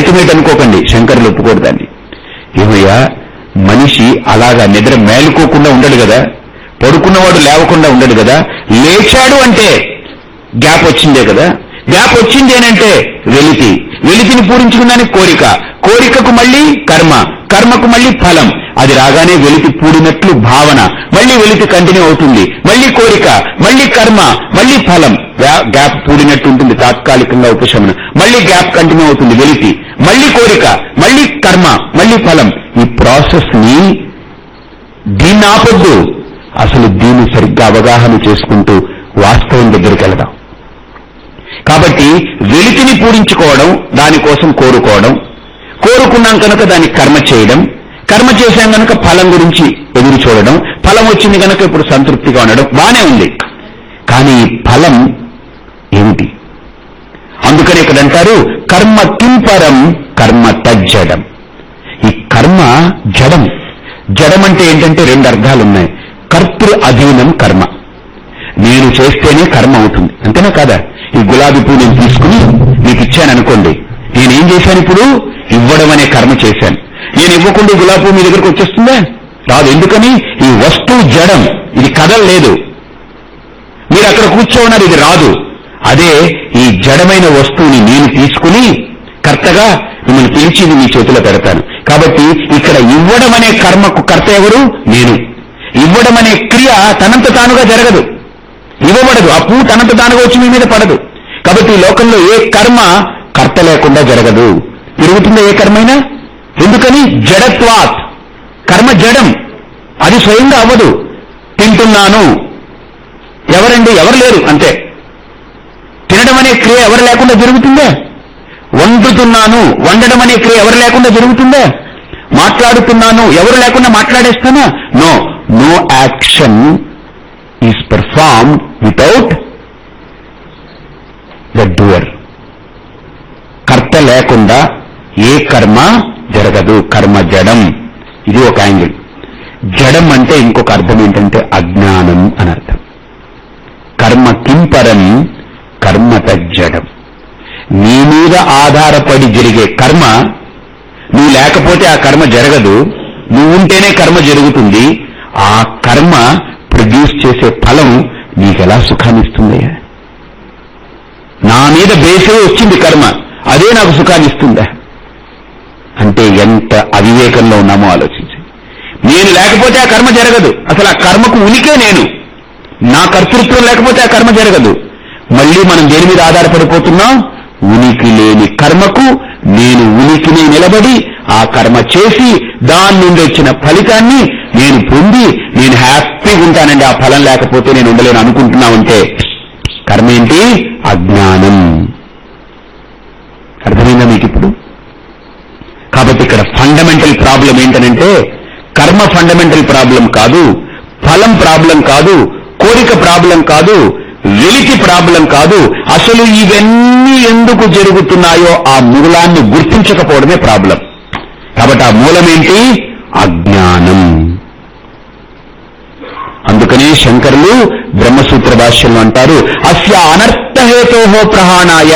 Ultimate అనుకోకండి. శంకర్లు ఒప్పుకోరు దాన్ని. ఏమయ్యా మనిషి అలాగా నిద్ర మేలుకోకుండా ఉండడు కదా? పడుకున్నవాడు లేవకుండా ఉండడు కదా? లేచాడు అంటే గ్యాప్ వచ్చిందే కదా? గ్యాప్ వచ్చిందేనంటే వెలితి. వెలితిని పూరించుకున్నానికి కోరిక. కోరికకు మళ్ళీ కర్మ. కర్మకు మళ్ళీ ఫలం. అది రాగానే వెలితి పూడినట్లు భావన మళ్ళీ వెలితి కంటిన్యూ అవుతుంది. మళ్ళీ కోరిక మళ్ళీ కర్మ మళ్ళీ ఫలం. గ్యాప్ పూడినట్టు ఉంటుంది తాత్కాలికంగా ఉపశమనం. మళ్ళీ గ్యాప్ కంటిన్యూ అవుతుంది వెలితి. మళ్ళీ కోరిక మళ్ళీ కర్మ మళ్ళీ ఫలం. ఈ ప్రాసెస్ని దీన్ని ఆపొద్దు. అసలు దీన్ని సరిగ్గా అవగాహన చేసుకుంటూ వాస్తవం దగ్గరికి వెళదాం. కాబట్టి వెలితిని పూరించుకోవడం దానికోసం కోరుకోవడం కోరుకున్నాం కనుక దాన్ని కర్మ చేయడం కర్మ చేశాం కనుక ఫలం గురించి ఎదురు చూడడం ఫలం వచ్చింది కనుక ఇప్పుడు సంతృప్తిగా ఉండడం బానే ఉంది. కానీ ఫలం ఏమిటి? అందుకని ఇక్కడ అంటారు కర్మ కింపరం కర్మ తజ్జడం. ఈ కర్మ జడం. జడం అంటే ఏంటంటే రెండు అర్థాలు ఉన్నాయి. కర్తృ అధీనం కర్మ. నేను చేస్తేనే కర్మ అవుతుంది. అంతేనా కాదా? ఈ గులాబీ పువ్వు నేను తీసుకుని మీకు ఇచ్చాను అనుకోండి నేనేం చేశాను ఇప్పుడు? ఇవ్వడం అనే కర్మ చేశాను. నేను ఇవ్వకుండా ఈ గులాబీ మీ దగ్గరకు వచ్చేస్తుందా? రాదు. ఎందుకని? ఈ వస్తువు జడం. ఇది కదలలేదు మీరు అక్కడ కూర్చోన్నారు ఇది రాదు. అదే ఈ జడమైన వస్తువుని నేను తీసుకుని కర్తగా మిమ్మల్ని పిలిచి మీ చేతిలో పెడతాను. కాబట్టి ఇక్కడ ఇవ్వడం అనే కర్మకు కర్త ఎవరు? నేను. ఇవ్వడం అనే క్రియ తనంత తానుగా జరగదు. ఇవ్వబడదు. ఆ పూ తనంత తానుగా వచ్చి మీ మీద పడదు. కాబట్టి ఈ లోకంలో ఏ కర్మ కర్త లేకుండా జరగదు. పెరుగుతుందా ఏ కర్మైనా? ఎందుకని? జడత్వాత్. కర్మ జడం. అది స్వయంగా అవ్వదు. తింటున్నాను. ఎవరండి? ఎవరు లేరు? అంతే. తినడం అనే క్రియ ఎవరు లేకుండా జరుగుతుందా? వండుతున్నాను. వండడం అనే క్రియ ఎవరు లేకుండా జరుగుతుందా? మాట్లాడుతున్నాను. ఎవరు లేకుండా మాట్లాడేస్తానా? No. No action is perform without the doer. కర్త లేకుండా ఏ కర్మ జరగదు. కర్మ జడం. ఇది ఒక యాంగిల్. జడం అంటే ఇంకొక అర్థం ఏంటంటే అజ్ఞానం అని అర్థం. కర్మ కింపరం కర్మ జడం నీ మీద ఆధారపడి జరిగే కర్మ నువ్వు లేకపోతే ఆ కర్మ జరగదు. నువ్వు ఉంటేనే కర్మ జరుగుతుంది. ఆ కర్మ ప్రొడ్యూస్ చేసే ఫలం నీకెలా సుఖాన్నిస్తుందయ్యా నా మీద బేసే వచ్చింది కర్మ. అదే నాకు సుఖాన్నిస్తుందా అంటే ఎంత అవివేకంలో ఉన్నామో ఆలోచించి నేను లేకపోతే ఆ కర్మ జరగదు. అసలు ఆ కర్మకు ఉనికే నేను. నా కర్తృత్వం లేకపోతే ఆ కర్మ జరగదు. మళ్ళీ మనం దేని మీద ఆధారపడిపోతున్నాం? ఉనికి లేని కర్మకు నేను ఉనికిని నిలబడి ఆ కర్మ చేసి దాని నుండి వచ్చిన ఫలితాన్ని నేను పొంది నేను హ్యాపీగా ఉంటానండి. ఆ ఫలం లేకపోతే నేను ఉండలేను అనుకుంటున్నామంటే కర్మ ఏంటి? అజ్ఞానం. అర్థమైందా మీకు ఇప్పుడు? కాబట్టి ఇక్కడ ఫండమెంటల్ ప్రాబ్లం ఏంటనంటే కర్మ ఫండమెంటల్ ప్రాబ్లం కాదు ఫలం ప్రాబ్లం కాదు కోరిక ప్రాబ్లం కాదు వెలికి ప్రాబ్లం కాదు అసలు ఇవన్నీ ఎందుకు జరుగుతున్నాయో ఆ మూలాన్ని గుర్తించకపోవడమే ప్రాబ్లం కాబట్టి ఆ మూలమేంటి అజ్ఞానం. అని శంకరులు బ్రహ్మసూత్ర భాష్యంలో అంటారు అస్య అనర్థహేతో ప్రహాణాయ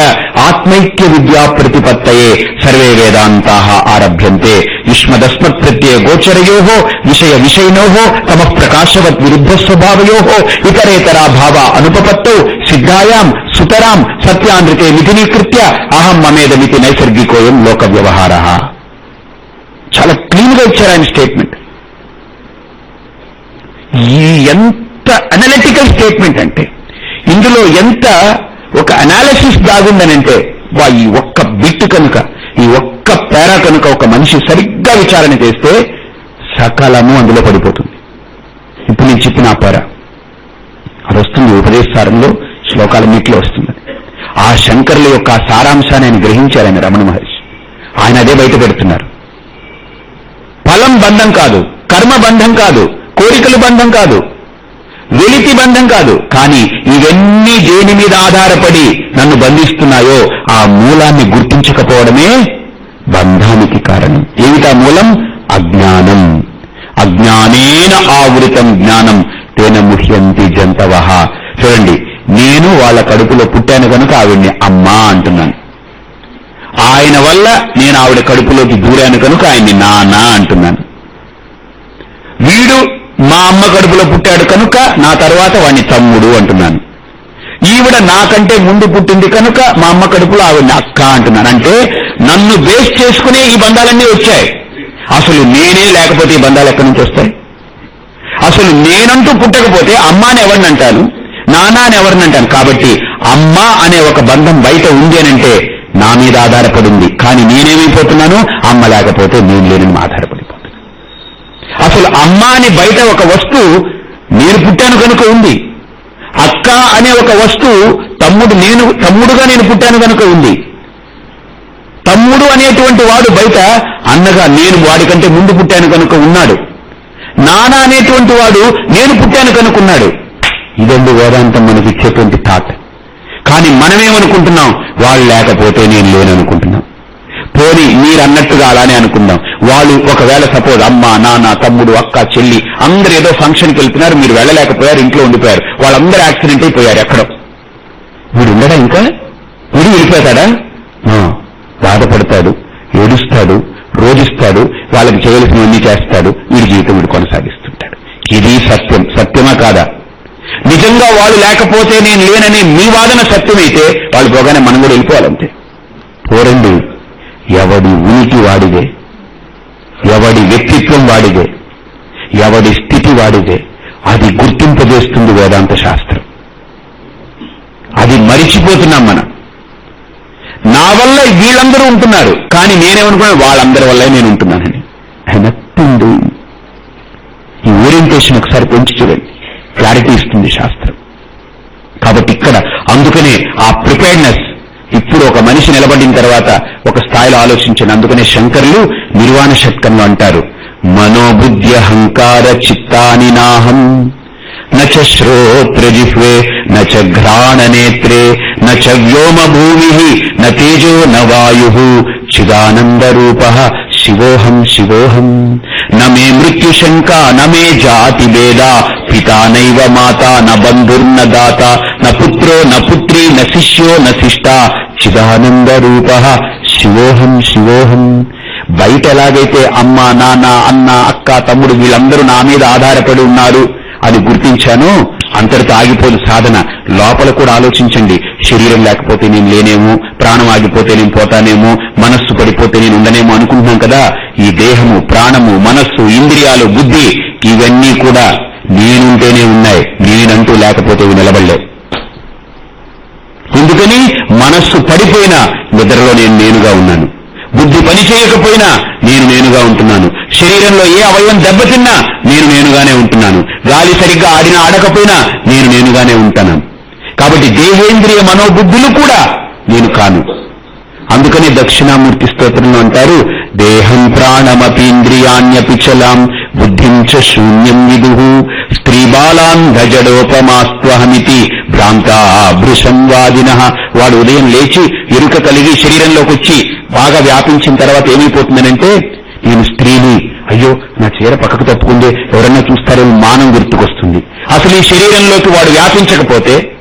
ఆత్మైక్య విద్యా ప్రతిపత్తయే సర్వే వేదాంతా ఆరభ్యంతే. యుష్మదస్మత్ ప్రత్యయ గోచరయో విషయ విషయనో తమ ప్రకాశవత్ విరుద్ధ స్వభావయో ఇతరేతరా భావ అనుపపత్తౌ సిద్ధాయాం సుతరాం సత్యానృతే విధినీకృత్య అహం మమేదమితి నైసర్గికోయం లోక వ్యవహార చాలా క్లీన్గా ఇచ్చారు ఆయన స్టేట్మెంట్. ఎంత అనలిటికల్ స్టేట్మెంట్ అంటే ఇందులో ఎంత ఒక అనాలిసిస్ దాగుందనంటే వా ఈ ఒక్క బిట్ కనుక ఈ ఒక్క పేరా కనుక ఒక మనిషి సరిగ్గా విచారణ చేస్తే సకాలము అందులో పడిపోతుంది. ఇప్పుడు నేను చెప్పిన ఆపారా అది వస్తుంది ఉపదేశారంలో శ్లోకాలన్నింటిలో వస్తుంది. ఆ శంకరుల యొక్క సారాంశాన్ని ఆయన గ్రహించారని రమణ మహర్షి. ఆయన అదే బయట పెడుతున్నారు. ఫలం బంధం కాదు కర్మ బంధం కాదు కోరికలు బంధం కాదు వెలితి బంధం కాదు. కానీ ఇవన్నీ దేని మీద ఆధారపడి నన్ను బంధిస్తున్నాయో ఆ మూలాన్ని గుర్తించకపోవడమే బంధానికి కారణం. ఏమిటా మూలం? అజ్ఞానం. అజ్ఞానేన ఆవృతం జ్ఞానం. తేన ముహ్యంతి జంతవ చూడండి నేను వాళ్ళ కడుపులో పుట్టాను కనుక ఆవిడ్ని అమ్మా అంటున్నాను. ఆయన వల్ల నేను ఆవిడ కడుపులోకి దూరాను కనుక ఆయన్ని నానా అంటున్నాను. వీడు మా అమ్మ కడుపులో పుట్టాడు కనుక నా తర్వాత వాడిని తమ్ముడు అంటున్నాను. ఈవిడ నాకంటే ముందు పుట్టింది కనుక మా అమ్మ కడుపులో ఆవిడని అక్క అంటున్నాను. అంటే నన్ను బేస్ చేసుకునే ఈ బంధాలన్నీ వచ్చాయి. అసలు నేనే లేకపోతే ఈ బంధాలు ఎక్కడి నుంచి వస్తాయి? అసలు నేనంటూ పుట్టకపోతే అమ్మ అని ఎవరిని అంటాను? నాన్న అని ఎవరిని అంటాను? కాబట్టి అమ్మ అనే ఒక బంధం బయట ఉంది అనంటే నా మీద ఆధారపడింది కానీ నేనేమైపోతున్నాను? అమ్మ లేకపోతే నేను లేనని ఆధారపడి అసలు అమ్మ అని బయట ఒక వస్తువు నేను పుట్టాను కనుక ఉంది. అక్క అనే ఒక వస్తువు తమ్ముడు నేను తమ్ముడుగా నేను పుట్టాను కనుక ఉంది. తమ్ముడు అనేటువంటి వాడు బయట అన్నగా నేను వాడికంటే ముందు పుట్టాను కనుక ఉన్నాడు. నాన్న అనేటువంటి వాడు నేను పుట్టాను కనుకున్నాడు ఇదండి వేదాంతం మనకి ఇచ్చేటువంటి థాట్. కానీ మనమేమనుకుంటున్నాం? వాళ్ళు లేకపోతే నేను లేననుకుంటున్నాం. పోని మీరు అన్నట్టుగా అలానే అనుకుందాం. వాళ్ళు ఒకవేళ సపోజ్ అమ్మ నాన్న తమ్ముడు అక్క చెల్లి అందరు ఏదో ఫంక్షన్కి వెళ్తున్నారు మీరు వెళ్ళలేకపోయారు ఇంట్లో ఉండిపోయారు. వాళ్ళందరూ యాక్సిడెంట్ అయిపోయారు ఎక్కడో. వీడు ఉండడా ఇంకా? వీడు వెళ్ళిపోతాడా? ఆ, బాధపడతాడు ఏడుస్తాడు రోజిస్తాడు వాళ్ళకి చేయవలసినవన్నీ చేస్తాడు వీడి జీవితం వీడు కొనసాగిస్తుంటాడు. ఇది సత్యం. సత్యమా కాదా? నిజంగా వాళ్ళు లేకపోతే నేను లేనని మీ వాదన సత్యమైతే వాళ్ళు పోగానే మనం కూడా వెళ్ళిపోవాలంతే. పోరండి. ఎవడి ఉనికి వాడిదే. ఎవడి వ్యక్తిత్వం వాడిదే. ఎవడి స్థితి వాడిదే. అది గుర్తింపజేస్తుంది వేదాంత శాస్త్రం. అది మరిచిపోతున్నాం మనం. నా వల్ల వీళ్ళందరూ ఉంటున్నారు. కానీ నేనేమనుకున్నాను వాళ్ళందరి వల్ల నేను ఉంటున్నానని. నథింగ్ ఈ ఓరియంటేషన్ ఒకసారి పెంచి చూడండి. క్లారిటీ ఇస్తుంది శాస్త్రం. కాబట్టి ఇక్కడ అందుకనే ఆ ప్రిపేర్నెస్ ఇప్పుడు ఒక మనిషి నిలబడిన తర్వాత ఒక స్థాయిలో ఆలోచించను అందుకనే శంకర్లు నిర్వాణ షట్కంలో అంటారు. మనోబుద్ధి అహంకార చిత్తాని నాహం. నచ శ్రోత్రజిహ్వే నచ ఘ్రాణనేత్రే నచ వ్యోమ భూమి న తేజో న వాయు. చిదానందరూప శివోహం శివోహం. న మే మృత్యుశంక న మే జాతి భేద పితా నైవ మాత న బంధుర్న దాత న పుత్రో న పుత్రి న శిష్యో న శిష్టా చిదానందరూప శివోహం శివోహం. బయట ఎలాగైతే అమ్మ నాన్న అన్న అక్క తమ్ముడు వీళ్ళందరూ నా మీద ఆధారపడి ఉన్నారు అని గుర్తించాను అంతటితో ఆగిపోదు సాధన. లోపల కూడా ఆలోచించండి. శరీరం లేకపోతే నేను లేనేమో ప్రాణం ఆగిపోతే నేను పోతానేమో మనస్సు పడిపోతే నేను ఉండనేమో అనుకుంటున్నాం కదా. ఈ దేహము ప్రాణము మనస్సు ఇంద్రియాలు బుద్ధి ఇవన్నీ కూడా నేనుంటేనే ఉన్నాయి. నేనంటూ లేకపోతే ఇవి నిలబడలేవు. మనస్సు పడిపోయినా నిద్రలో నేను నేనుగా ఉన్నాను. బుద్ధి పని చేయకపోయినా నేను నేనుగా ఉంటున్నాను. శరీరంలో ఏ అవయవం దెబ్బతిన్నా నేను నేనుగానే ఉంటున్నాను. గాలి సరిగ్గా ఆడినా ఆడకపోయినా నేను నేనుగానే ఉంటున్నాను కాబట్టి దేహేంద్రియ మనోబుద్ధులు కూడా నేను కాను. అందుకనే దక్షిణామూర్తి స్తోత్రంలో అంటారు దేహం ప్రాణమపీంద్రియాణ్యపి చలాం బుద్ధిం శూన్యం విదు స్త్రీ బాలాన్ గజడోపమాస్త్వహమితి. భ్రాంతా భృశంవాదిన వాడు ఉదయం లేచి ఎరుక కలిగి శరీరంలోకి వచ్చి బాగా వ్యాపించిన తర్వాత ఏమైపోతుందనంటే నేను స్త్రీని అయ్యో నా చీర పక్కకు తప్పుకుందే ఎవరన్నా చూస్తారేమో మానం గుర్తుకొస్తుంది. అసలు ఈ శరీరంలోకి వాడు వ్యాపించకపోతే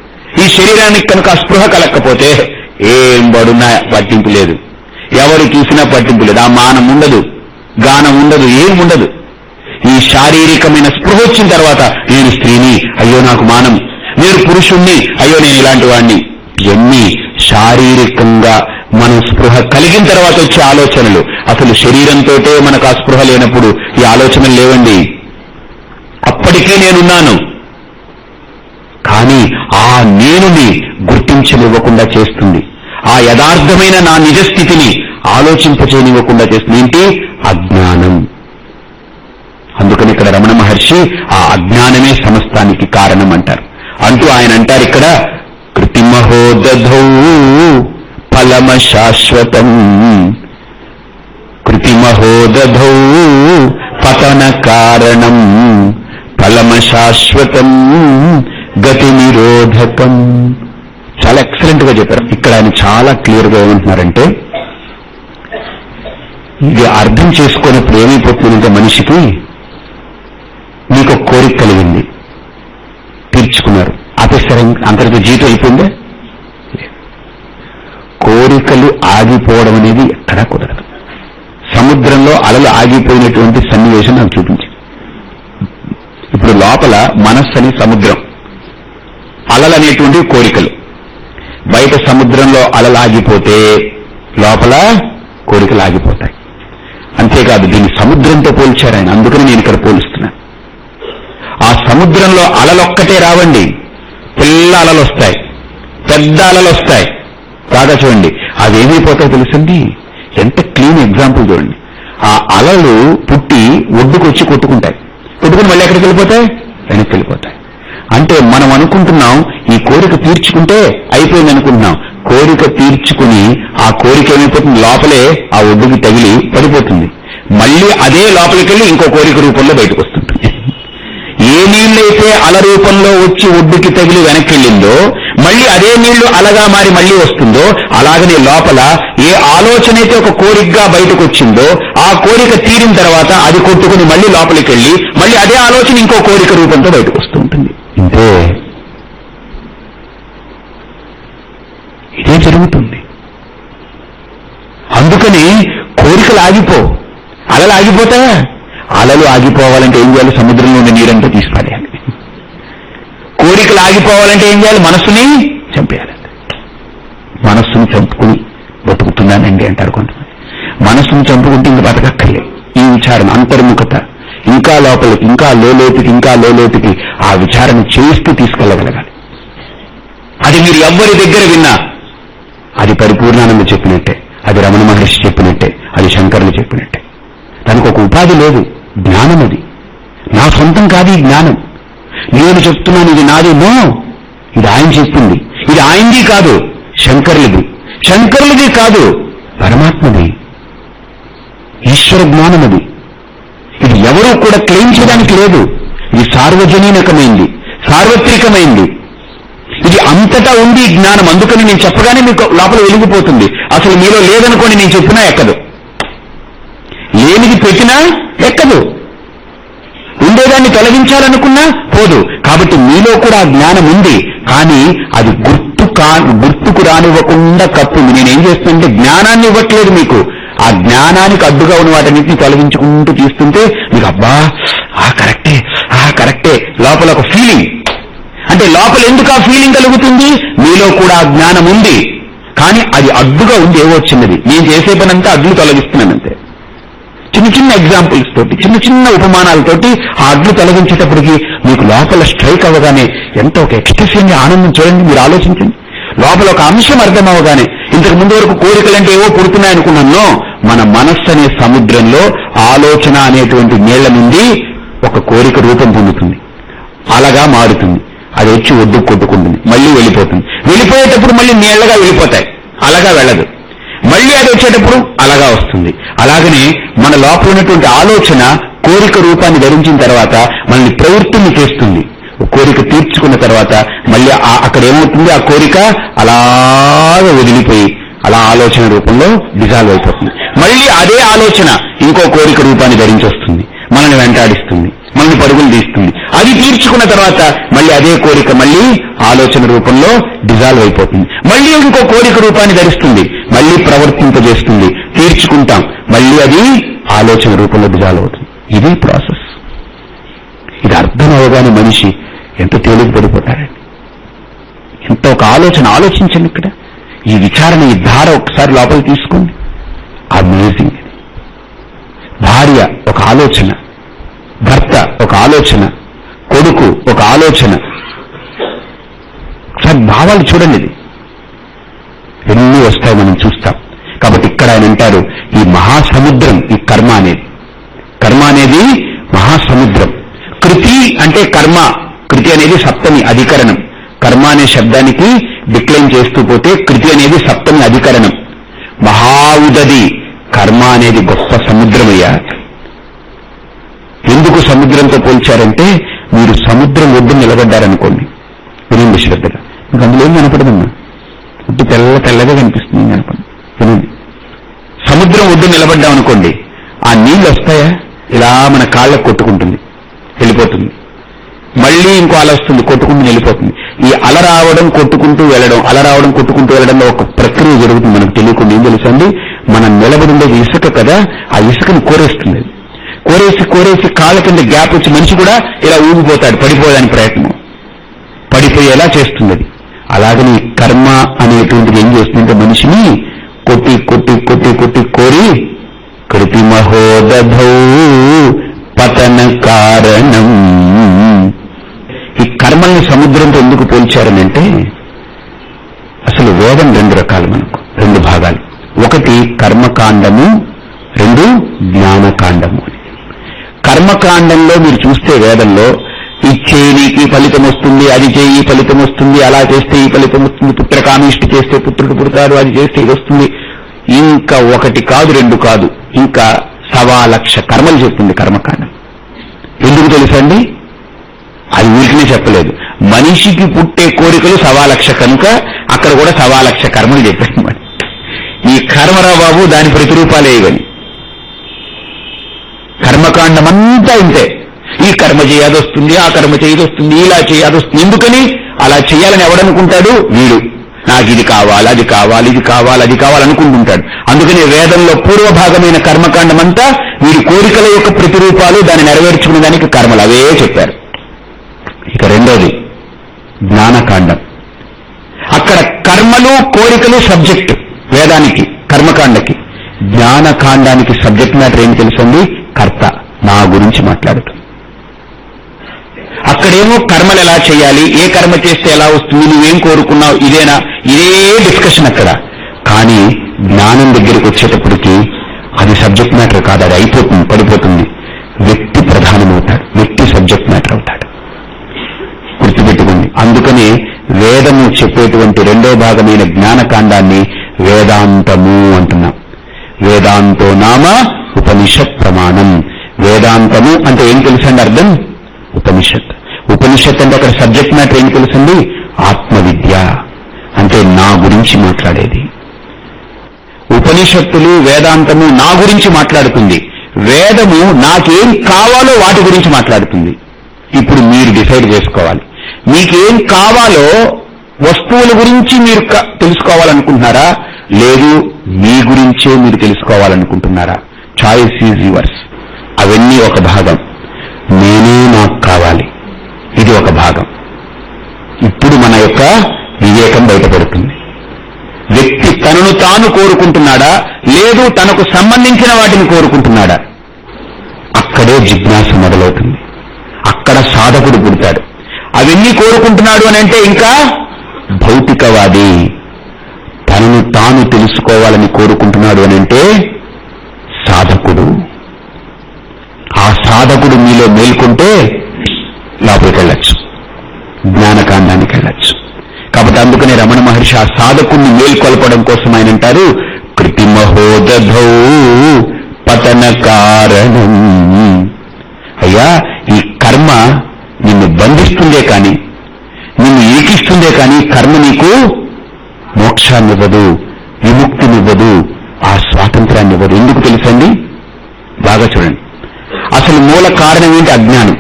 ఈ శరీరానికి కనుక స్పృహ కలగకపోతే ఏం పడున్నా పట్టింపు లేదు. ఎవరు చూసినా పట్టింపు లేదు. ఆ మానం ఉండదు. గానం ఉండదు. ఏం ఉండదు. ఈ శారీరకమైన స్పృహ వచ్చిన తర్వాత నేను స్త్రీని అయ్యో నాకు మానం. నేను పురుషుణ్ణి అయ్యో నేను ఇలాంటి వాణ్ణి. ఎన్ని శారీరకంగా మనం స్పృహ కలిగిన తర్వాత వచ్చే ఆలోచనలు. అసలు శరీరంతోటే మనకు ఆ స్పృహ లేనప్పుడు ఈ ఆలోచనలు లేవండి. అప్పటికే నేనున్నాను. కానీ ఆ నేనుని గుర్తించనివ్వకుండా చేస్తుంది. ఆ యథార్థమైన నా నిజస్థితిని ఆలోచింపచేయనివ్వకుండా చేస్తుంది. ఏంటి? అజ్ఞానం. వచ్చి ఆ అజ్ఞానమే సమస్తానికి కారణం అంటారు అంటూ ఆయన అంటారు ఇక్కడ కృతిమహోదౌ ఫలమ శాశ్వతం కృతిమహోదౌ పతన కారణం ఫలమ శాశ్వతం గతి నిరోధకం చాలా ఎక్సలెంట్గా చెప్పారు. ఇక్కడ ఆయన చాలా క్లియర్గా ఏమంటున్నారంటే ఇది అర్థం చేసుకున్నప్పుడు ఏమైపోతుందంటే మనిషికి కోరిక కలిగింది. తీర్చుకున్నారు. ఆపేస్తారా అంతటితో జీవితం అయిపోయిందే? కోరికలు ఆగిపోవడం అనేది ఎక్కడా కుదరదు. సముద్రంలో అలలు ఆగిపోయినటువంటి సన్నివేశం నాకు చూపించి ఇప్పుడు లోపల మనస్సు అని సముద్రం. అలలు అనేటువంటి కోరికలు. బయట సముద్రంలో అలలు ఆగిపోతే లోపల కోరికలు ఆగిపోతాయి. అంతేకాదు దీన్ని సముద్రంతో పోల్చారు ఆయన. అందుకని నేను ఇక్కడ పోలుస్తున్నాను సముద్రంలో అలలొక్కటే రావండి. పిల్ల అలలు వస్తాయి పెద్ద అలలు వస్తాయి బాగా చూడండి. అవి ఏమైపోతాయో తెలుసండి? ఎంత క్లీన్ ఎగ్జాంపుల్ చూడండి. ఆ అలలు పుట్టి ఒడ్డుకు వచ్చి కొట్టుకుంటాయి. కొట్టుకుని మళ్ళీ ఎక్కడికి వెళ్ళిపోతాయి? వెనక్కి వెళ్ళిపోతాయి అంటే మనం అనుకుంటున్నాం ఈ కోరిక తీర్చుకుంటే అయిపోయింది అనుకుంటున్నాం. కోరిక తీర్చుకుని ఆ కోరిక ఏమైపోతుంది? లోపలే ఆ ఒడ్డుకి తగిలి పడిపోతుంది. మళ్ళీ అదే లోపలికి వెళ్ళి ఇంకో కోరిక రూపంలో బయటకు వస్తుంటుంది. నీళ్ళైతే అల రూపంలో వచ్చి ఒడ్డుకి తగిలి వెనక్కిళ్ళిందో మళ్ళీ అదే నీళ్ళు అలగా మారి మళ్ళీ వస్తుందో అలాగనే లోపల ఏ ఆలోచన అయితే ఒక కోరికగా బయటకు వచ్చిందో ఆ కోరిక తీరిన తర్వాత అది కొట్టుకుని మళ్ళీ లోపలికి వెళ్ళి మళ్ళీ అదే ఆలోచన ఇంకో కోరిక రూపంతో బయటకు వస్తుంటుంది ఇంతే. ఇదే జరుగుతుంది. అందుకని కోరికలు ఆగిపో అలలు ఆగిపోతాయా అలలు ఆగిపోవాలంటే ఏం చేయాలి? సముద్రంలో ఉండే నీరంతా తీసుకురాలి కోరికలు ఆగిపోవాలంటే ఏం చేయాలి? మనస్సుని చంపేయాలి. మనస్సును చంపుకుని బతుకుతున్నానండి అంటారు కొంతమంది. మనస్సును చంపుకుంటే ఇంక బతకక్కర్లేదు. ఈ విచారణ అంతర్ముఖత ఇంకా లోపల ఇంకా లోలోతుకి ఇంకా లోలోతుకి ఆ విచారణ చేస్తూ తీసుకెళ్ళగలగాలి. అది మీరు ఎవ్వరి దగ్గర విన్నా అది పరిపూర్ణానంద చెప్పినట్టే అది రమణ మహర్షి చెప్పినట్టే అది శంకరులు చెప్పినట్టే. దానికి ఒక ఉపాధి లేదు. జ్ఞానమది. నా సొంతం కాదు ఈ జ్ఞానం. నేను చెప్తున్నాను ఇది నాది. నో! ఇది ఆయన చెప్పింది ఇది ఆయనది కాదు శంకరులది. శంకరులది కాదు పరమాత్మది. ఈశ్వర జ్ఞానమది. ఇది ఎవరూ కూడా క్లెయిమ్ చేయడానికి లేదు. ఇది సార్వజనీనకమైంది సార్వత్రికమైంది. ఇది అంతటా ఉంది జ్ఞానం. అందుకని నేను చెప్పగానే మీకు లోపల వెలిగిపోతుంది. అసలు మీలో లేదనుకోండి నేను చెప్పినా ఎక్కదు. పెట్టినా ఎక్కదు. ఉండేదాన్ని తొలగించాలనుకున్నా పోదు. కాబట్టి మీలో కూడా జ్ఞానం ఉంది. కానీ అది గుర్తు కా గుర్తుకు రానివ్వకుండా కప్పుంది నేనేం చేస్తుంటే జ్ఞానాన్ని ఇవ్వట్లేదు మీకు. ఆ జ్ఞానానికి అడ్డుగా ఉన్న వాటన్నిటిని తొలగించుకుంటూ తీస్తుంటే మీకు అబ్బా ఆ కరెక్టే ఆ కరెక్టే. లోపల ఒక ఫీలింగ్ అంటే లోపల ఎందుకు ఆ ఫీలింగ్ కలుగుతుంది? మీలో కూడా ఆ జ్ఞానం ఉంది. కానీ అది అడ్డుగా ఉంది ఏవో చిన్నది. నేను చేసే పనంతా అడ్లు తొలగిస్తున్నానంతే చిన్న చిన్న ఎగ్జాంపుల్స్ తోటి చిన్న చిన్న ఉపమానాలతోటి ఆ అడ్లు తొలగించేటప్పటికి మీకు లోపల స్ట్రైక్ అవ్వగానే ఎంత ఒక ఎక్స్ప్రెషన్ ఆనందం చూడండి మీరు ఆలోచించండి. లోపల ఒక అంశం అర్థం అవగానే ఇంతకు ముందు వరకు కోరికలంటే ఏవో పుడుతున్నాయనుకున్నాను మన మనస్సు అనే సముద్రంలో ఆలోచన అనేటువంటి నీళ్ళ నుండి ఒక కోరిక రూపం పొందుతుంది. అలాగా మారుతుంది. అది వచ్చి ఒడ్డు కొట్టుకుంటుంది. మళ్ళీ వెళ్ళిపోతుంది. వెళ్ళిపోయేటప్పుడు మళ్ళీ నీళ్ళగా వెళ్ళిపోతాయి. అలాగా వెళ్ళదు. మళ్ళీ అది వచ్చేటప్పుడు అలాగా వస్తుంది. అలాగనే మన లోపల ఉన్నటువంటి ఆలోచన కోరిక రూపాన్ని ధరించిన తర్వాత మనల్ని ప్రవృత్తిని చేస్తుంది. కోరిక తీర్చుకున్న తర్వాత మళ్ళీ అక్కడ ఏమవుతుంది? ఆ కోరిక అలాగ వదిలిపోయి అలా ఆలోచన రూపంలో డిజాల్వ్ అయిపోతుంది. మళ్ళీ అదే ఆలోచన ఇంకో కోరిక రూపాన్ని ధరించి వస్తుంది మనల్ని వెంటాడిస్తుంది. మనల్ని పరుగులు తీస్తుంది. అది తీర్చుకున్న తర్వాత మళ్ళీ అదే కోరిక మళ్ళీ ఆలోచన రూపంలో డిజాల్వ్ అయిపోతుంది. మళ్ళీ ఇంకో కోరిక రూపాన్ని ధరిస్తుంది. మళ్ళీ ప్రవర్తింపజేస్తుంది. తీర్చుకుంటాం. మళ్ళీ అది ఆలోచన రూపంలో డిజాల్వ్ అవుతుంది ఇది ప్రాసెస్. ఇది అర్థం అవగానే మనిషి ఎంత తేలికపడిపోతారని ఎంత ఒక ఆలోచన ఆలోచించండి ఇక్కడ. ఈ విచారణ ఈ ధార ఒకసారి లోపల తీసుకోండి. అమేజింగ్ భార్య ఒక ఆలోచన. భర్త ఒక ఆలోచన. కొడుకు ఒక ఆలోచన. ఒకసారి భావాలు చూడండి ఇది. వస్తాయి మనం చూస్తాం. కాబట్టి ఇక్కడ ఆయన అంటారు ఈ మహాసముద్రం ఈ కర్మ అనేది. కర్మ అనేది మహాసముద్రం. కృతి అంటే కర్మ. కృతి అనేది సప్తమి అధికరణం. కర్మ అనే శబ్దానికి డిక్లైన్ చేస్తూ పోతే కృతి అనేది సప్తమి అధికరణం. మహావుదది. కర్మ అనేది గొప్ప సముద్రమయ్యా ఎందుకు సముద్రంతో పోల్చారంటే మీరు సముద్రం ఒడ్డు నిలబడ్డారనుకోండి. వినండి శ్రద్ధగా. మీకు అందులో ఏం కనపడదమ్మా? ఉప్పు తెల్ల తెల్లగా కనిపిస్తుంది కనపడి వినండి సముద్రం ఒడ్డు నిలబడ్డాం అనుకోండి ఆ నీళ్ళు వస్తాయా? ఇలా మన కాళ్ళకు కొట్టుకుంటుంది వెళ్ళిపోతుంది. మళ్ళీ ఇంకో అల వస్తుంది కొట్టుకుంటూ వెళ్ళిపోతుంది. ఈ అల రావడం కొట్టుకుంటూ వెళ్ళడం అల రావడం కొట్టుకుంటూ వెళ్ళడంలో ఒక ప్రక్రియ జరుగుతుంది. మనకు తెలియకుండా ఏం తెలుసండి? మనం నిలబడిండేది ఇసుక కదా ఆ ఇసుకని కోరేస్తుంది. కోరేసి కోరేసి కాళ్ళ కింద గ్యాప్ వచ్చి మనిషి కూడా ఇలా ఊగిపోతాడు పడిపోదాని ప్రయత్నం. పడిపోయేలా చేస్తుంది అది. అలాగని కర్మ అనేటువంటిది ఏం చేస్తుందంటే మనిషిని కొట్టి కొట్టి కొట్టి కొట్టి కోరి కృతిమహోదధౌ పతన కారణం. ఈ కర్మల్ని సముద్రంతో ఎందుకు పోల్చారనంటే అసలు వేదం రెండు రకాలు మనకు రెండు భాగాలు. ఒకటి కర్మకాండము రెండు జ్ఞానకాండము. కర్మకాండంలో మీరు చూస్తే వేదంలో ఇది నీకు ఫలితం వస్తుంది అది చేయి ఫలితం వస్తుంది అలా చేస్తే ఈ ఫలితం వస్తుంది పుత్రకామిష్టి చేస్తే పుత్రుడు పుడతాడు అది చేస్తే ఇది వస్తుంది. ఇంకా ఒకటి కాదు రెండు కాదు ఇంకా సవా లక్ష కర్మలు చెప్తుంది కర్మకాండం. ఎందుకు తెలుసండి అది ఊరికనే చెప్పలేదు. మనిషికి పుట్టే కోరికలు సవా లక్ష కనుక అక్కడ కూడా సవా లక్ష కర్మలు చెప్పాడు మరి ఈ కర్మరా బాబు దాని ప్రతిరూపాలే ఇవని. కర్మకాండమంతా ఇంతే. ఈ కర్మ చేయాది వస్తుంది ఆ కర్మ చేయదు వస్తుంది ఇలా చేయాది వస్తుంది ఎందుకని? అలా చేయాలని ఎవడనుకుంటాడు? వీడు. నాకు ఇది కావాలి అది కావాలి ఇది కావాలి అది కావాలనుకుంటుంటాడు అందుకని వేదంలో పూర్వభాగమైన కర్మకాండం కర్మకాండమంతా వీడి కోరికల యొక్క ప్రతిరూపాలు దాన్ని నెరవేర్చుకునే దానికి కర్మలు. అవే చెప్పారు. ఇక రెండోది జ్ఞానకాండం. అక్కడ కర్మలు కోరికలు సబ్జెక్ట్ వేదానికి కర్మకాండకి. జ్ఞానకాండానికి సబ్జెక్ట్ మ్యాటర్ ఏం తెలుసండి? కర్త. నా గురించి మాట్లాడుతుంది అక్కడేమో కర్మలు ఎలా చేయాలి ఏ కర్మ చేస్తే ఎలా వస్తుంది నువ్వేం కోరుకున్నావు ఇదేనా? ఇదే డిస్కషన్ అక్కడ. కానీ జ్ఞానం దగ్గరికి వచ్చేటప్పటికి అది సబ్జెక్ట్ మ్యాటర్ కాదు అది అయిపోతుంది పడిపోతుంది. వ్యక్తి ప్రధానమవుతాడు వ్యక్తి సబ్జెక్ట్ మ్యాటర్ అవుతాడు. గుర్తుపెట్టుకోండి. అందుకనే వేదము చెప్పేటువంటి రెండో భాగమైన జ్ఞానకాండాన్ని వేదాంతము అంటున్నాం. వేదాంతో నామ ఉపనిషత్ ప్రమాణం. వేదాంతము అంటే ఏం తెలుసండి అర్థం? ఉపనిషత్. ఉపనిషత్ అంటే అక్కడ సబ్జెక్ట్ మ్యాటర్ ఏం తెలుసండి? ఆత్మవిద్య. అంటే నా గురించి మాట్లాడేది. ఉపనిషత్తులు వేదాంతము నా గురించి మాట్లాడుతుంది. వేదము నాకేం కావాలో వాటి గురించి మాట్లాడుతుంది. ఇప్పుడు మీరు డిసైడ్ చేసుకోవాలి. మీకేం కావాలో వస్తువుల గురించి మీరు తెలుసుకోవాలనుకుంటున్నారా? లేదు మీ గురించే మీరు తెలుసుకోవాలనుకుంటున్నారా? చాయిస్ ఈజ్ యువర్స్ అవన్నీ ఒక భాగం. నేనే నాకు కావాలి ఇది ఒక భాగం ఇప్పుడు మన యొక్క వివేకం బయటపడుతుంది. వ్యక్తి తనను తాను కోరుకుంటున్నాడా? లేదు తనకు సంబంధించిన వాటిని కోరుకుంటున్నాడా? అక్కడే జిజ్ఞాస మొదలవుతుంది. అక్కడ సాధకుడు పుడతాడు. అవన్నీ కోరుకుంటున్నాడు అని అంటే ఇంకా భౌతికవాది. తనను తాను తెలుసుకోవాలని కోరుకుంటున్నాడు అని అంటే సాధకుడు. ఆ సాధకుడు మీలో మేల్కొంటే లోపలికి వెళ్ళచ్చు జ్ఞానకాండానికి కాబట్టి అందుకనే రమణ మహర్షి ఆ సాధకుణ్ణి మేల్కొల్పడం కోసం ఆయన అంటారు కృతిమహోదధౌ పతన కారణం. అయ్యా ఈ కర్మ నిన్ను బంధిస్తుందే కాని నిన్ను ఏకిస్తుందే కాని కర్మ నీకు మోక్షాన్నివ్వదు విముక్తినివ్వదు ఆ స్వాతంత్రాన్ని ఇవ్వదు ఎందుకు తెలుసండి? బాగా చూడండి. అసలు మూల కారణం ఏంటి అజ్ఞానం?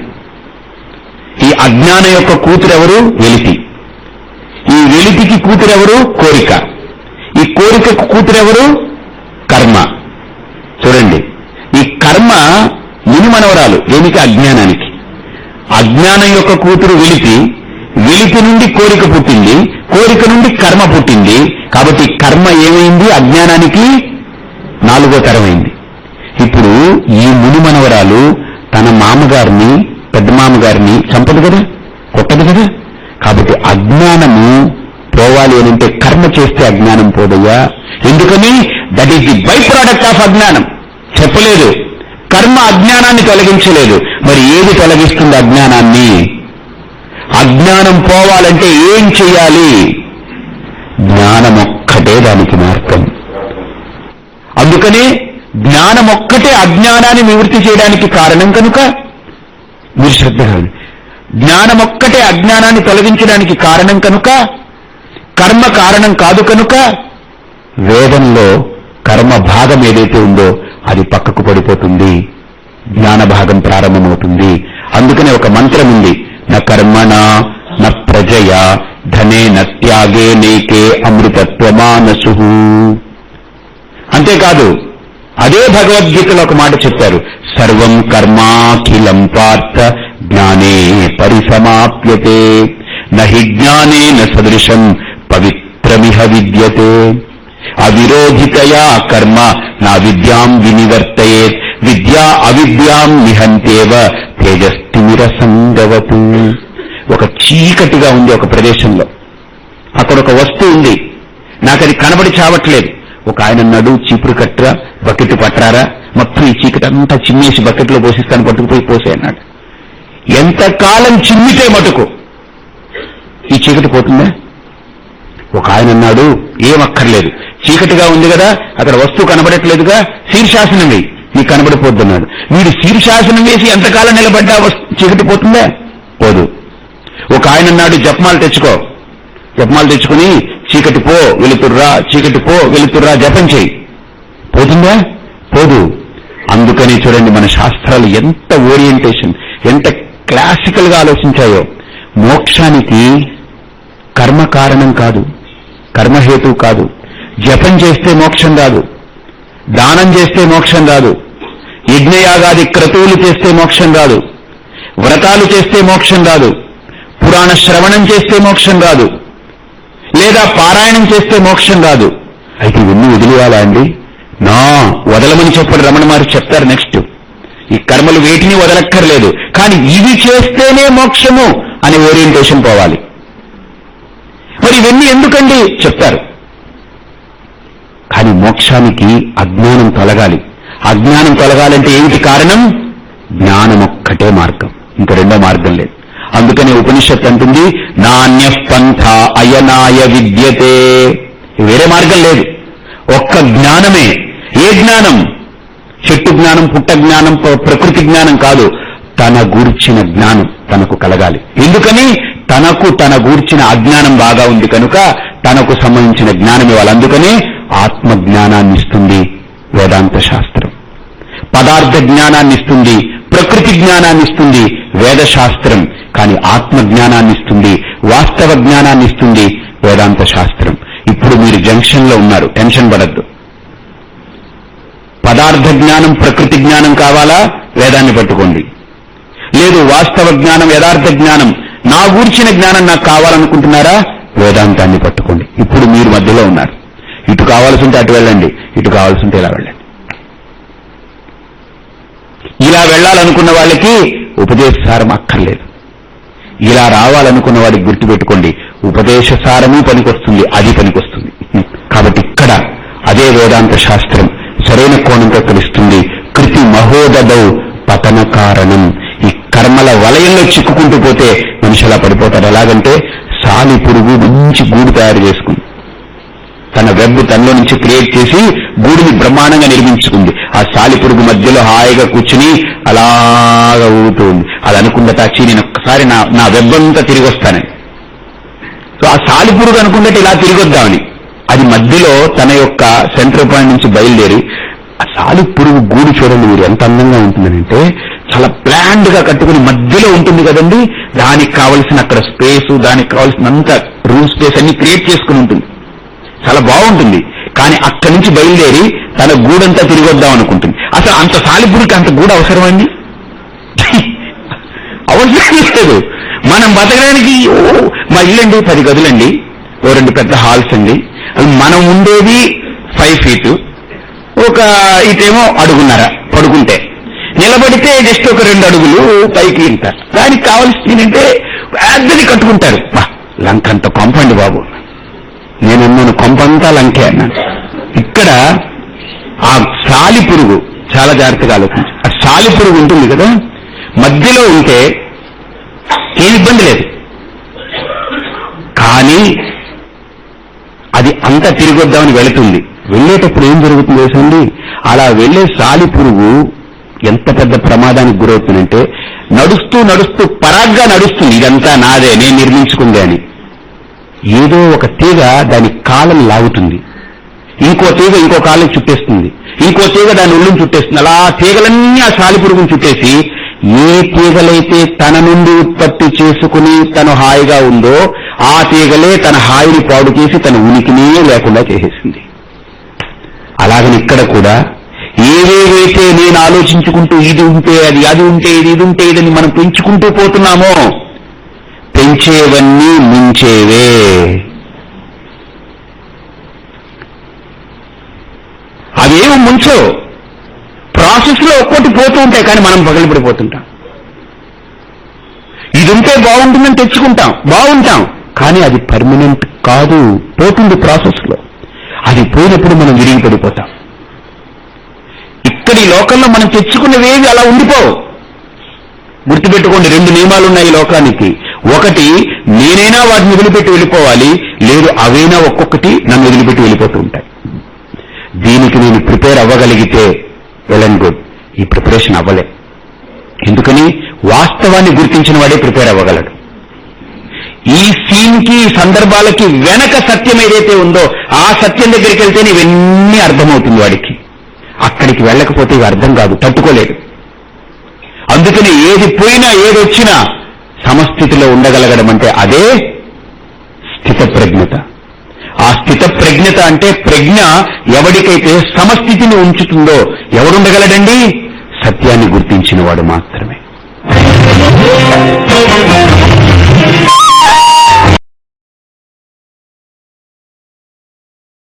ఈ అజ్ఞానం యొక్క కూతురెవరు? వెలితి. వెలితికి కూతురెవరు? కోరిక. ఈ కోరికకు కూతురెవరు? కర్మ. చూడండి. ఈ కర్మ ముని మనవరాలు దేనికి అజ్ఞానానికి? అజ్ఞానం యొక్క కూతురు వెలితి వెలితి నుండి కోరిక పుట్టింది కోరిక నుండి కర్మ పుట్టింది. కాబట్టి కర్మ ఏమైంది? అజ్ఞానానికి నాలుగో తరమైంది. ఇప్పుడు ఈ ముని మనవరాలు తన మామగారిని పెద్ద మామగారిని చంపదు కదా? కొట్టదు కదా? కాబట్టి అజ్ఞానము పోవాలి అని అంటే కర్మ చేస్తే అజ్ఞానం పోదయ్యా. ఎందుకని? That is the by product of అజ్ఞానం. చెప్పలేదు. కర్మ అజ్ఞానాన్ని తొలగించలేదు. మరి ఏది తొలగిస్తుంది అజ్ఞానాన్ని? అజ్ఞానం పోవాలంటే ఏం చెయ్యాలి జ్ఞానమొక్కటే దానికి మార్గం. అందుకనే జ్ఞానమొక్కటే అజ్ఞానాన్ని నివృత్తి చేయడానికి కారణం కనుక మీరు శ్రద్ధ జ్ఞానం జ్ఞానమొక్కటే అజ్ఞానాన్ని తొలగించడానికి కారణం కనుక కర్మ కారణం కాదు కనుక వేదంలో కర్మ భాగం ఏదైతే ఉందో అది పక్కకు పడిపోతుంది. జ్ఞాన భాగం ప్రారంభమవుతుంది. అందుకనే ఒక మంత్రం ఉంది. న కర్మణ న ప్రజయ ధనే నత్యాగే నేకే అమృతత్వమానసు. అంతేకాదు అదే భగవద్గీతలో ఒక మాట చెప్పారు. సర్వం కర్మాఖిలం పార్థ జ్ఞానే పరిసమాప్యతే. నహి జ్ఞానేన సదృశం పవిత్రమిహ విద్యతే. అవిరోధితయా కర్మ నా విద్యాం వినివర్తయే విద్యా అవిద్యాం నిహంతేవ తేజస్తిమిరసంగవతు ఒక చీకటిగా ఉంది ఒక ప్రదేశంలో. అక్కడ ఒక వస్తువు ఉంది. నాకది కనబడి చావట్లేదు. ఒక ఆయన నడు చీపురు కట్టరా బకెట్ పట్టరారా మొత్తం ఈ చీకటి అంతా చిమ్మేసి బకెట్లో పోసిస్తాను పట్టుకుపోయి పోసే అన్నాడు. ఎంతకాలం చిమ్మితే మటుకు? ఈ చీకటి పోతుందా? ఒక ఆయన అన్నాడు ఏమక్కర్లేదు చీకటిగా ఉంది కదా అక్కడ వస్తువు కనబడట్లేదుగా శీర్షాసనం వేయి. నీకు కనబడిపోతున్నాడు వీడు శీర్షాసనం వేసి ఎంతకాలం నిలబడ్డా వస్తు- చీకటి పోతుందా? పోదు. ఒక ఆయన అన్నాడు జపమాలు తెచ్చుకో. జపమాలు తెచ్చుకుని చీకటి పో వెలుతుర్రా చీకటి పో వెలుతుర్రా జపం చేయి. పోతుందా? పోదు. అందుకని చూడండి మన శాస్త్రాలు ఎంత ఓరియంటేషన్ ఎంత క్లాసికల్గా ఆలోచించాయో. మోక్షానికి కర్మ కారణం కాదు. కర్మహేతు కాదు. జపం చేస్తే మోక్షం రాదు. దానం చేస్తే మోక్షం రాదు. యజ్ఞయాగాది క్రతువులు చేస్తే మోక్షం రాదు. వ్రతాలు చేస్తే మోక్షం రాదు. పురాణ శ్రవణం చేస్తే మోక్షం రాదు. లేదా పారాయణం చేస్తే మోక్షం రాదు. అయితే ఇవన్నీ వదిలేయాలా అండి? నా వదలమని చెప్పడు రమణ మారి చెప్తారు నెక్స్ట్. ఈ కర్మలు వేటిని వదలక్కర్లేదు. కానీ ఇవి చేస్తేనే మోక్షము అనే ఓరియంటేషన్ పోవాలి. ఉంది ఎందుకండి? చెప్తారు కానీ మోక్షానికి అజ్ఞానం తొలగాలి. అజ్ఞానం తొలగాలంటే ఏమిటి కారణం? జ్ఞానం ఒక్కటే మార్గం. ఇంకా రెండో మార్గం లేదు. అందుకనే ఉపనిషత్తు అంటుంది నాణ్య పంథ అయనాయ విద్యతే. వేరే మార్గం లేదు. ఒక్క జ్ఞానమే. ఏ జ్ఞానం? చెట్టు జ్ఞానం పుట్ట జ్ఞానం ప్రకృతి జ్ఞానం కాదు. తన గుర్చిన జ్ఞానం తనకు కలగాలి. ఎందుకని? తనకు తన గూర్చిన అజ్ఞానం బాగా ఉంది కనుక తనకు సంబంధించిన జ్ఞానం ఇవ్వాలి. అందుకనే ఆత్మ జ్ఞానాన్ని ఇస్తుంది వేదాంత శాస్త్రం. పదార్థ జ్ఞానాన్ని ఇస్తుంది ప్రకృతి జ్ఞానాన్ని ఇస్తుంది వేదశాస్త్రం. కానీ ఆత్మ జ్ఞానాన్ని ఇస్తుంది వాస్తవ జ్ఞానాన్ని ఇస్తుంది వేదాంత శాస్త్రం. ఇప్పుడు మీరు జంక్షన్లో ఉన్నారు టెన్షన్ పడద్దు. పదార్థ జ్ఞానం ప్రకృతి జ్ఞానం కావాలా? వేదాన్ని పట్టుకోండి. లేదు వాస్తవ జ్ఞానం యథార్థ జ్ఞానం నా గూర్చిన జ్ఞానం నాకు కావాలనుకుంటున్నారా? వేదాంతాన్ని పట్టుకోండి. ఇప్పుడు మీరు మధ్యలో ఉన్నారు. ఇటు కావాల్సి ఉంటే అటు వెళ్ళండి. ఇటు కావాల్సి ఉంటే ఇలా వెళ్ళండి. ఇలా వెళ్ళాలనుకున్న వాళ్ళకి ఉపదేశ సారం అక్కర్లేదు. ఇలా రావాలనుకున్న వాడికి గుర్తుపెట్టుకోండి ఉపదేశ సారము పనికొస్తుంది అది పనికొస్తుంది. కాబట్టి ఇక్కడ అదే వేదాంత శాస్త్రం సరైన కోణంతో తెలుస్తుంది కృతి మహోదౌ పతన కారణం. ఈ కర్మల వలయంలో చిక్కుకుంటూ పోతే మనిషి అలా పడిపోతారు ఎలాగంటే సాలి పురుగు మంచి గూడు తయారు చేసుకుంది. తన వెబ్ తనలో నుంచి క్రియేట్ చేసి గూడిని బ్రహ్మాండంగా నిర్మించుకుంది. ఆ సాలి పురుగు మధ్యలో హాయిగా కూర్చుని అలాగా ఊగుతుంది అది అనుకుందట వచ్చి నేను ఒక్కసారి నా నా వెబ్ అంతా తిరిగి వస్తానని సో ఆ సాలి పురుగు అనుకుందట ఇలా తిరిగి వద్దామని అది మధ్యలో తన యొక్క సెంటర్ పాయింట్ నుంచి బయలుదేరి ఆ సాలి పురుగు గూడు చూడండి మీరు ఎంత అందంగా ఉంటుందనంటే చాలా ప్లాండ్గా కట్టుకుని మధ్యలో ఉంటుంది కదండి. దానికి కావలసిన అక్కడ స్పేస్ దానికి కావలసినంత రూమ్ స్పేస్ అన్ని క్రియేట్ చేసుకుని ఉంటుంది. చాలా బాగుంటుంది. కానీ అక్కడి నుంచి బయలుదేరి తన గూడంతా తిరిగి వద్దాం అనుకుంటుంది. అసలు అంత సాలిపుడికి అంత గూడు అవసరమండి అవసరం లేదు. మనం బతకడానికి ఓ మా ఇల్లండి పది గదులండి. ఓ రెండు పెద్ద హాల్స్ అండి. మనం ఉండేది ఫైవ్ ఫీట్ ఒక ఇటేమో అడుగున్నారా పడుకుంటే. నిలబడితే జస్ట్ ఒక రెండు అడుగులు పైకి ఇంత దానికి కావాల్సింది ఏంటంటే పెద్దది కట్టుకుంటారు. బా లంకంత కొంపండి బాబు. నేనన్నాను కొంపంతా లంకే అన్నాను. ఇక్కడ ఆ సాలి పురుగు చాలా జాగ్రత్తగా ఆలోచించు. ఆ సాలి పురుగు ఉంటుంది కదా మధ్యలో ఉంటే ఏం ఇబ్బంది లేదు. కానీ అది అంతా తిరిగొద్దామని వెళుతుంది. వెళ్ళేటప్పుడు ఏం జరుగుతుంది అలా వెళ్ళే సాలి పురుగు ఎంత పెద్ద ప్రమాదానికి గురవుతుందంటే నడుస్తూ నడుస్తూ పరాగ్గా నడుస్తుంది. ఇదంతా నాదే నేను నిర్మించుకుంది అని. ఏదో ఒక తీగ దాని కాలం లాగుతుంది. ఇంకో తీగ ఇంకో కాలం చుట్టేస్తుంది. ఇంకో తీగ దాని ఒళ్ళుని చుట్టేస్తుంది. అలా తీగలన్నీ ఆ సాలి పురుగును చుట్టేసి ఏ తీగలైతే తన నుండి ఉత్పత్తి చేసుకుని తను హాయిగా ఉందో ఆ తీగలే తన హాయిని పాడు చేసి తన ఉనికినే లేకుండా చేసేసింది. అలాగని ఇక్కడ కూడా ఏవేవైతే నేను ఆలోచించుకుంటూ ఇది ఉంటే అది అది ఉంటే ఇది ఇది ఉంటే ఇదని మనం పెంచుకుంటూ పోతున్నామో పెంచేవన్నీ ముంచేవే. అవేమి ముంచో ప్రాసెస్లో ఒక్కోటి పోతూ ఉంటాయి కానీ మనం పగిలిపడిపోతుంటాం. ఇది ఉంటే బాగుంటుందని తెచ్చుకుంటాం బాగుంటాం కానీ అది పర్మనెంట్ కాదు పోతుంది ప్రాసెస్లో అది పోయినప్పుడు మనం విరిగి పడిపోతాం ఇక్కడి లోకంలో మనం తెచ్చుకున్నవేవి అలా ఉండిపోవు. గుర్తుపెట్టుకోండి రెండు నియమాలు ఉన్నాయి ఈ లోకానికి. ఒకటి నేనైనా వాటిని వదిలిపెట్టి వెళ్ళిపోవాలి లేదు అవైనా ఒక్కొక్కటి నన్ను వదిలిపెట్టి వెళ్ళిపోతూ ఉంటాయి. దీనికి నేను ప్రిపేర్ అవ్వగలిగితే వెల్ అండ్ గుడ్ ఈ ప్రిపరేషన్ అవ్వలే. ఎందుకని? వాస్తవాన్ని గుర్తించిన వాడే ప్రిపేర్ అవ్వగలడు. ఈ సీన్కి సందర్భాలకి వెనక సత్యం ఏదైతే ఉందో ఆ సత్యం దగ్గరికి వెళ్తే నీవన్నీ అర్థమవుతుంది వాడికి. అక్కడికి వెళ్ళకపోతే ఇవి అర్థం కాదు తట్టుకోలేడు అందుకని ఏది పోయినా ఏది వచ్చినా సమస్థితిలో ఉండగలగడం అంటే అదే స్థితప్రజ్ఞత. ఆ స్థిత ప్రజ్ఞత అంటే ప్రజ్ఞ ఎవడికైతే సమస్థితిని ఉంచుతుందో ఎవడుండగలడండి? సత్యాన్ని గుర్తించిన వాడు మాత్రమే.